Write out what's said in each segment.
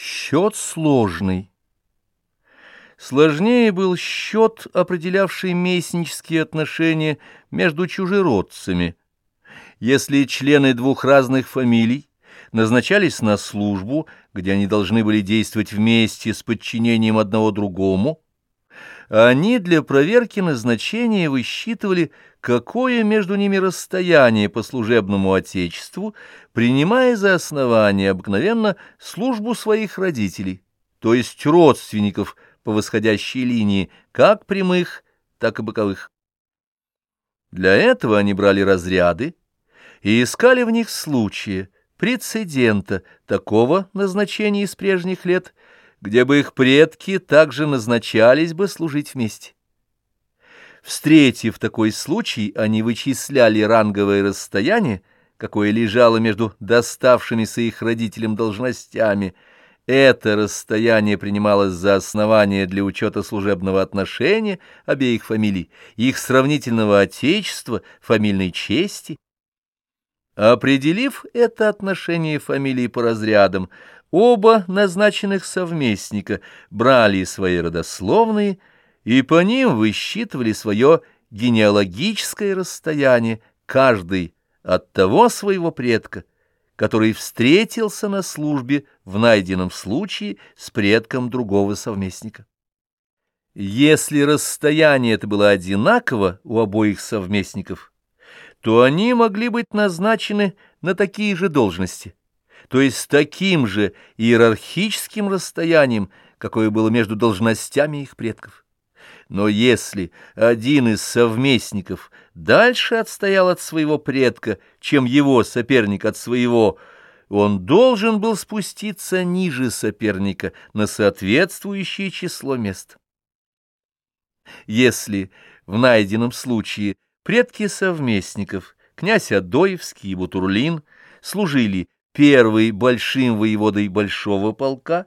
Счет сложный. Сложнее был счет, определявший местнические отношения между чужеродцами. Если члены двух разных фамилий назначались на службу, где они должны были действовать вместе с подчинением одного другому, они для проверки назначения высчитывали, какое между ними расстояние по служебному отечеству, принимая за основание обыкновенно службу своих родителей, то есть родственников по восходящей линии, как прямых, так и боковых. Для этого они брали разряды и искали в них случаи, прецедента такого назначения из прежних лет – где бы их предки также назначались бы служить вместе. Встретив такой случай, они вычисляли ранговое расстояние, какое лежало между доставшимися их родителям должностями. Это расстояние принималось за основание для учета служебного отношения обеих фамилий, их сравнительного отечества, фамильной чести. Определив это отношение фамилий по разрядам, Оба назначенных совместника брали свои родословные и по ним высчитывали свое генеалогическое расстояние, каждый от того своего предка, который встретился на службе в найденном случае с предком другого совместника. Если расстояние это было одинаково у обоих совместников, то они могли быть назначены на такие же должности то есть с таким же иерархическим расстоянием, какое было между должностями их предков. Но если один из совместников дальше отстоял от своего предка, чем его соперник от своего, он должен был спуститься ниже соперника на соответствующее число мест. Если в найденном случае предки совместников, князь Адоевский и Бутурлин, служили Первый большим воеводой большого полка,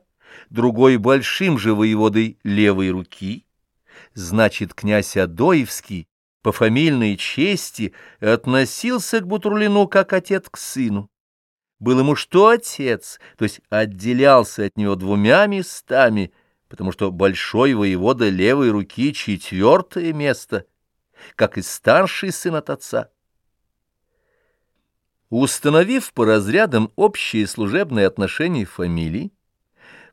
другой большим же воеводой левой руки. Значит, князь Адоевский по фамильной чести относился к Бутурлину как отец к сыну. Был ему что отец, то есть отделялся от него двумя местами, потому что большой воевода левой руки четвертое место, как и старший сын от отца. Установив по разрядам общие служебные отношения фамилий,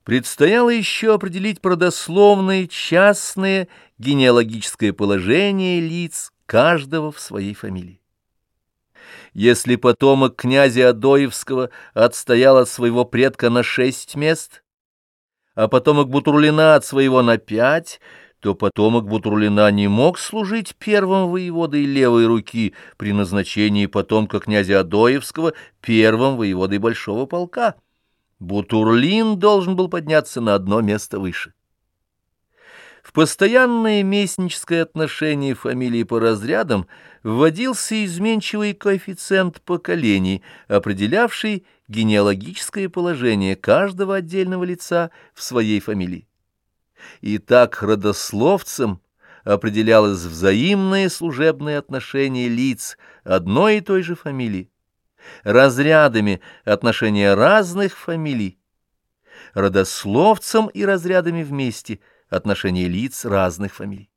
предстояло еще определить продословное частное генеалогическое положение лиц каждого в своей фамилии. Если потомок князя Адоевского отстоял от своего предка на шесть мест, а потомок Бутурлина от своего на пять, то потомок Бутурлина не мог служить первым воеводой левой руки при назначении потомка князя Адоевского первым воеводой большого полка. Бутурлин должен был подняться на одно место выше. В постоянное местническое отношение фамилии по разрядам вводился изменчивый коэффициент поколений, определявший генеалогическое положение каждого отдельного лица в своей фамилии. И так родословцем определялось взаимное служебное отношение лиц одной и той же фамилии, разрядами отношения разных фамилий, родословцем и разрядами вместе отношения лиц разных фамилий.